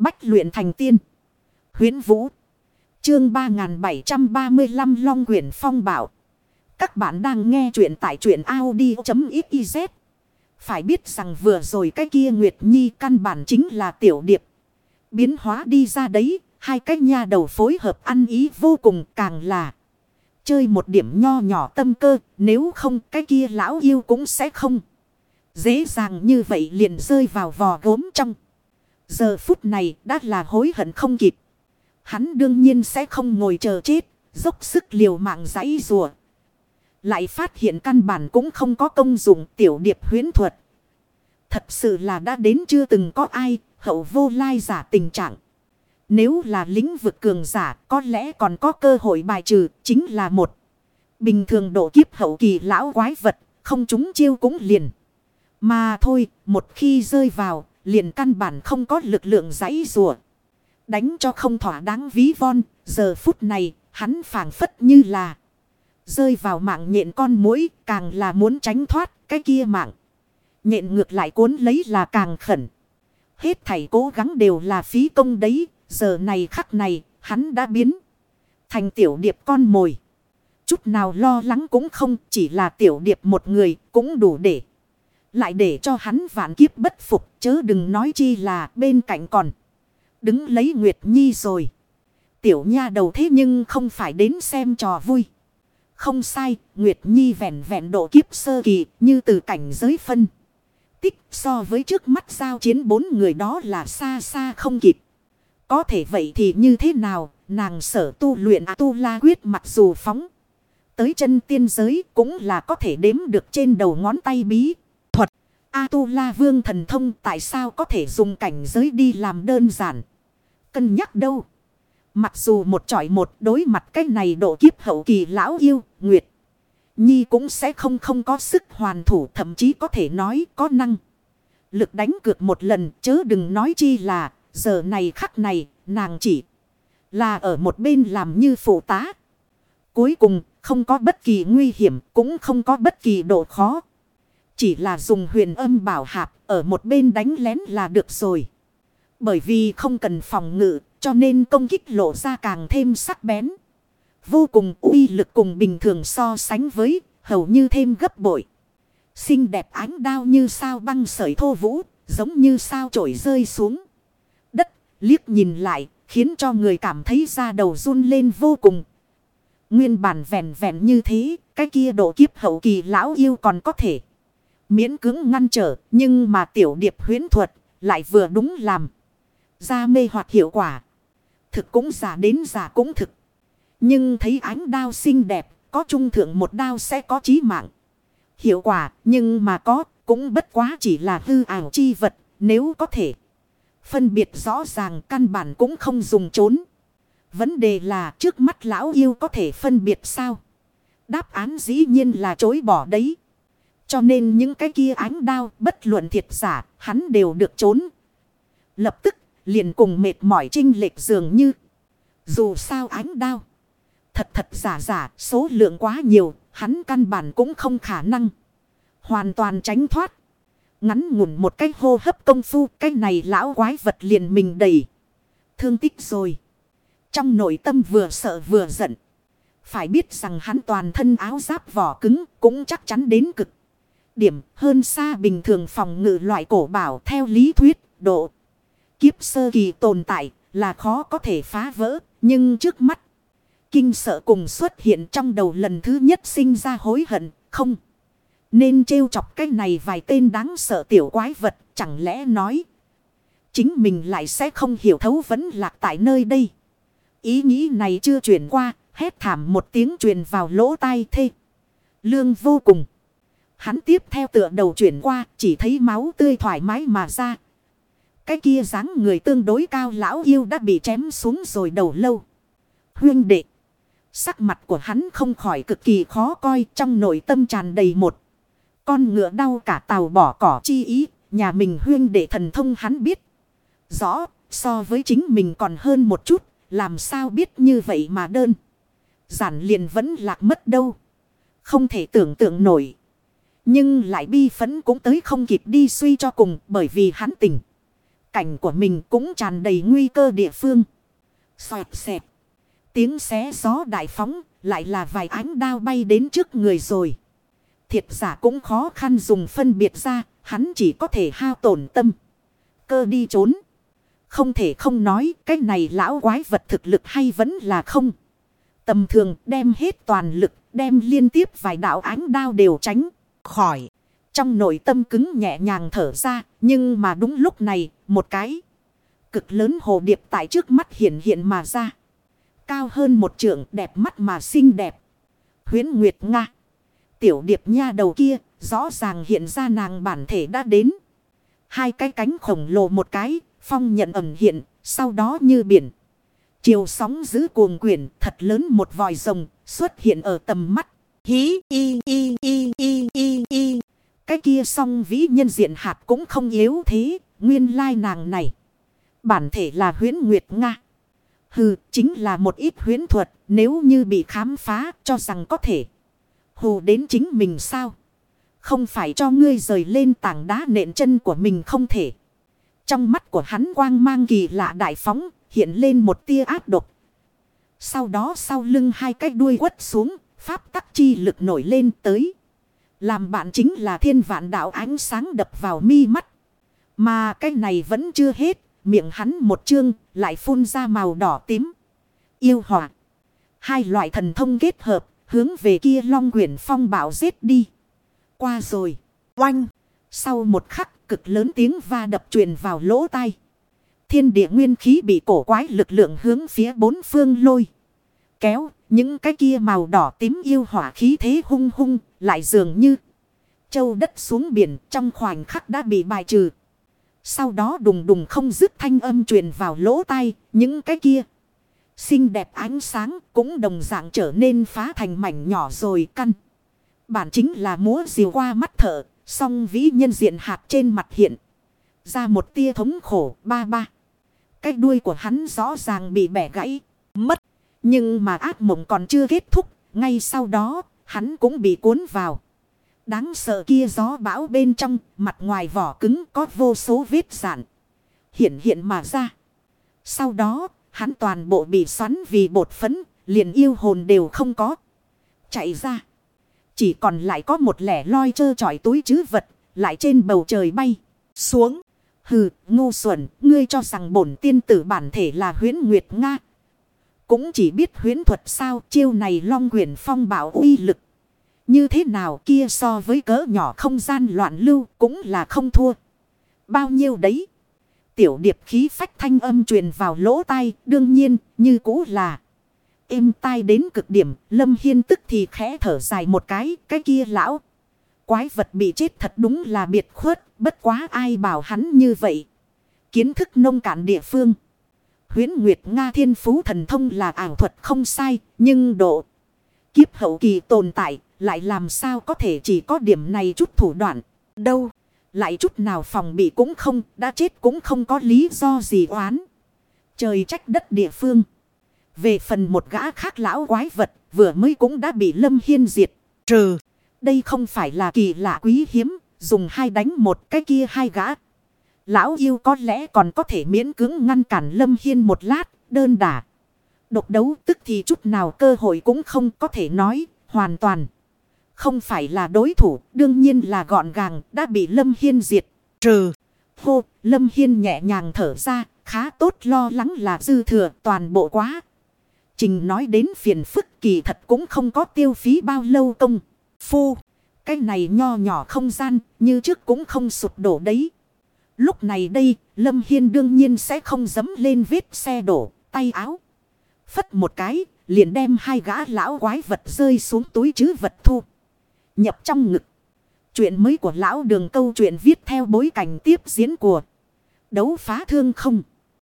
Bách luyện thành tiên. huyễn Vũ. Chương 3735 Long quyển Phong Bảo. Các bạn đang nghe truyện tại truyện Audi.xyz. Phải biết rằng vừa rồi cái kia Nguyệt Nhi căn bản chính là tiểu điệp. Biến hóa đi ra đấy, hai cái nha đầu phối hợp ăn ý vô cùng càng là. Chơi một điểm nho nhỏ tâm cơ, nếu không cái kia lão yêu cũng sẽ không. Dễ dàng như vậy liền rơi vào vò gốm trong. Giờ phút này đã là hối hận không kịp. Hắn đương nhiên sẽ không ngồi chờ chết, dốc sức liều mạng giấy rùa. Lại phát hiện căn bản cũng không có công dụng tiểu điệp huyến thuật. Thật sự là đã đến chưa từng có ai hậu vô lai giả tình trạng. Nếu là lĩnh vực cường giả có lẽ còn có cơ hội bài trừ chính là một. Bình thường độ kiếp hậu kỳ lão quái vật không chúng chiêu cũng liền. Mà thôi một khi rơi vào liền căn bản không có lực lượng giãy rùa. Đánh cho không thỏa đáng ví von, giờ phút này, hắn phảng phất như là. Rơi vào mạng nhện con mũi, càng là muốn tránh thoát cái kia mạng. Nhện ngược lại cuốn lấy là càng khẩn. Hết thảy cố gắng đều là phí công đấy. Giờ này khắc này, hắn đã biến thành tiểu điệp con mồi. Chút nào lo lắng cũng không, chỉ là tiểu điệp một người cũng đủ để. Lại để cho hắn vạn kiếp bất phục chớ đừng nói chi là bên cạnh còn. Đứng lấy Nguyệt Nhi rồi. Tiểu nha đầu thế nhưng không phải đến xem trò vui. Không sai, Nguyệt Nhi vẹn vẹn độ kiếp sơ kỳ như từ cảnh giới phân. Tích so với trước mắt giao chiến bốn người đó là xa xa không kịp. Có thể vậy thì như thế nào, nàng sở tu luyện tu la quyết mặc dù phóng. Tới chân tiên giới cũng là có thể đếm được trên đầu ngón tay bí. A-tu-la vương thần thông tại sao có thể dùng cảnh giới đi làm đơn giản. Cân nhắc đâu. Mặc dù một trọi một đối mặt cái này độ kiếp hậu kỳ lão yêu, Nguyệt. Nhi cũng sẽ không không có sức hoàn thủ thậm chí có thể nói có năng. Lực đánh cược một lần chớ đừng nói chi là giờ này khắc này nàng chỉ là ở một bên làm như phụ tá. Cuối cùng không có bất kỳ nguy hiểm cũng không có bất kỳ độ khó. Chỉ là dùng huyền âm bảo hạp ở một bên đánh lén là được rồi. Bởi vì không cần phòng ngự cho nên công kích lộ ra càng thêm sắc bén. Vô cùng uy lực cùng bình thường so sánh với hầu như thêm gấp bội. Xinh đẹp ánh đao như sao băng sợi thô vũ, giống như sao trổi rơi xuống. Đất, liếc nhìn lại, khiến cho người cảm thấy da đầu run lên vô cùng. Nguyên bản vẹn vẹn như thế, cái kia độ kiếp hậu kỳ lão yêu còn có thể. Miễn cứng ngăn trở, nhưng mà tiểu điệp huyến thuật lại vừa đúng làm. Ra mê hoặc hiệu quả. Thực cũng giả đến giả cũng thực. Nhưng thấy ánh đao xinh đẹp, có trung thượng một đao sẽ có chí mạng. Hiệu quả, nhưng mà có, cũng bất quá chỉ là hư ảo chi vật, nếu có thể. Phân biệt rõ ràng căn bản cũng không dùng trốn. Vấn đề là trước mắt lão yêu có thể phân biệt sao? Đáp án dĩ nhiên là chối bỏ đấy. Cho nên những cái kia ánh đao, bất luận thiệt giả, hắn đều được trốn. Lập tức, liền cùng mệt mỏi trinh lệch dường như. Dù sao ánh đao. Thật thật giả giả, số lượng quá nhiều, hắn căn bản cũng không khả năng. Hoàn toàn tránh thoát. Ngắn ngủn một cái hô hấp công phu, cái này lão quái vật liền mình đầy. Thương tích rồi. Trong nội tâm vừa sợ vừa giận. Phải biết rằng hắn toàn thân áo giáp vỏ cứng, cũng chắc chắn đến cực. Điểm hơn xa bình thường phòng ngự loại cổ bảo theo lý thuyết độ. Kiếp sơ kỳ tồn tại là khó có thể phá vỡ. Nhưng trước mắt. Kinh sợ cùng xuất hiện trong đầu lần thứ nhất sinh ra hối hận. Không. Nên trêu chọc cái này vài tên đáng sợ tiểu quái vật. Chẳng lẽ nói. Chính mình lại sẽ không hiểu thấu vấn lạc tại nơi đây. Ý nghĩ này chưa chuyển qua, hét thảm một tiếng truyền vào lỗ tai thê. Lương vô cùng. Hắn tiếp theo tựa đầu chuyển qua, chỉ thấy máu tươi thoải mái mà ra. Cái kia dáng người tương đối cao lão yêu đã bị chém xuống rồi đầu lâu. Huyên đệ. Sắc mặt của hắn không khỏi cực kỳ khó coi trong nội tâm tràn đầy một. Con ngựa đau cả tàu bỏ cỏ chi ý, nhà mình huyên đệ thần thông hắn biết. Rõ, so với chính mình còn hơn một chút, làm sao biết như vậy mà đơn. Giản liền vẫn lạc mất đâu. Không thể tưởng tượng nổi. Nhưng lại bi phấn cũng tới không kịp đi suy cho cùng bởi vì hắn tỉnh. cảnh của mình cũng tràn đầy nguy cơ địa phương. Xoẹt xẹt. Tiếng xé gió đại phóng lại là vài ánh đao bay đến trước người rồi. Thiệt giả cũng khó khăn dùng phân biệt ra, hắn chỉ có thể hao tổn tâm. Cơ đi trốn. Không thể không nói cái này lão quái vật thực lực hay vẫn là không. Tầm thường đem hết toàn lực, đem liên tiếp vài đạo ánh đao đều tránh, khỏi. Trong nội tâm cứng nhẹ nhàng thở ra, nhưng mà đúng lúc này, một cái cực lớn hồ điệp tại trước mắt hiện hiện mà ra. Cao hơn một trượng đẹp mắt mà xinh đẹp. Huyến Nguyệt Nga. Tiểu điệp nha đầu kia, rõ ràng hiện ra nàng bản thể đã đến. Hai cái cánh khổng lồ một cái, phong nhận ẩm hiện, sau đó như biển. Chiều sóng giữ cuồng quyển thật lớn một vòi rồng xuất hiện ở tầm mắt. Hí y y y y y y. Cái kia song vĩ nhân diện hạt cũng không yếu thế. Nguyên lai nàng này. Bản thể là huyến Nguyệt Nga. Hừ chính là một ít huyến thuật. Nếu như bị khám phá cho rằng có thể. Hù đến chính mình sao. Không phải cho ngươi rời lên tảng đá nện chân của mình không thể. Trong mắt của hắn quang mang kỳ lạ đại phóng hiện lên một tia ác độc. Sau đó sau lưng hai cái đuôi quất xuống, pháp tắc chi lực nổi lên tới. Làm bạn chính là thiên vạn đạo ánh sáng đập vào mi mắt. Mà cái này vẫn chưa hết, miệng hắn một chương lại phun ra màu đỏ tím. Yêu hỏa. Hai loại thần thông kết hợp, hướng về kia long quyển phong bảo giết đi. Qua rồi, oanh. Sau một khắc cực lớn tiếng va đập truyền vào lỗ tai. Thiên địa nguyên khí bị cổ quái lực lượng hướng phía bốn phương lôi. Kéo, những cái kia màu đỏ tím yêu hỏa khí thế hung hung, lại dường như châu đất xuống biển trong khoảnh khắc đã bị bài trừ. Sau đó đùng đùng không dứt thanh âm truyền vào lỗ tai, những cái kia. Xinh đẹp ánh sáng cũng đồng dạng trở nên phá thành mảnh nhỏ rồi căn. Bản chính là múa diều qua mắt thở, song vĩ nhân diện hạt trên mặt hiện. Ra một tia thống khổ ba ba. Cái đuôi của hắn rõ ràng bị bẻ gãy. Nhưng mà ác mộng còn chưa kết thúc, ngay sau đó, hắn cũng bị cuốn vào. Đáng sợ kia gió bão bên trong, mặt ngoài vỏ cứng có vô số vết giản. Hiện hiện mà ra. Sau đó, hắn toàn bộ bị xoắn vì bột phấn, liền yêu hồn đều không có. Chạy ra. Chỉ còn lại có một lẻ loi trơ trọi túi chứ vật, lại trên bầu trời bay, xuống. Hừ, ngu xuẩn, ngươi cho rằng bổn tiên tử bản thể là huyến Nguyệt Nga. Cũng chỉ biết huyến thuật sao chiêu này long quyển phong bảo uy lực. Như thế nào kia so với cỡ nhỏ không gian loạn lưu cũng là không thua. Bao nhiêu đấy. Tiểu điệp khí phách thanh âm truyền vào lỗ tai, đương nhiên, như cũ là. Êm tai đến cực điểm lâm hiên tức thì khẽ thở dài một cái cái kia lão. Quái vật bị chết thật đúng là biệt khuất, bất quá ai bảo hắn như vậy. Kiến thức nông cạn địa phương. Huyến Nguyệt Nga thiên phú thần thông là ảo thuật không sai, nhưng độ. Kiếp hậu kỳ tồn tại lại làm sao có thể chỉ có điểm này chút thủ đoạn. Đâu. Lại chút nào phòng bị cũng không. Đã chết cũng không có lý do gì oán. Trời trách đất địa phương. Về phần một gã khác lão quái vật. Vừa mới cũng đã bị Lâm Hiên diệt. Trừ. Đây không phải là kỳ lạ quý hiếm. Dùng hai đánh một cái kia hai gã. Lão yêu có lẽ còn có thể miễn cưỡng ngăn cản Lâm Hiên một lát. Đơn đả. Độc đấu tức thì chút nào cơ hội cũng không có thể nói. Hoàn toàn. Không phải là đối thủ, đương nhiên là gọn gàng, đã bị Lâm Hiên diệt. Trừ. Hô, Lâm Hiên nhẹ nhàng thở ra, khá tốt lo lắng là dư thừa toàn bộ quá. Trình nói đến phiền phức kỳ thật cũng không có tiêu phí bao lâu công. Phu, cái này nho nhỏ không gian, như trước cũng không sụp đổ đấy. Lúc này đây, Lâm Hiên đương nhiên sẽ không dấm lên vết xe đổ, tay áo. Phất một cái, liền đem hai gã lão quái vật rơi xuống túi chứ vật thu nhập trong ngực. Chuyện mới của lão đường câu chuyện viết theo bối cảnh tiếp diễn của đấu phá thương không.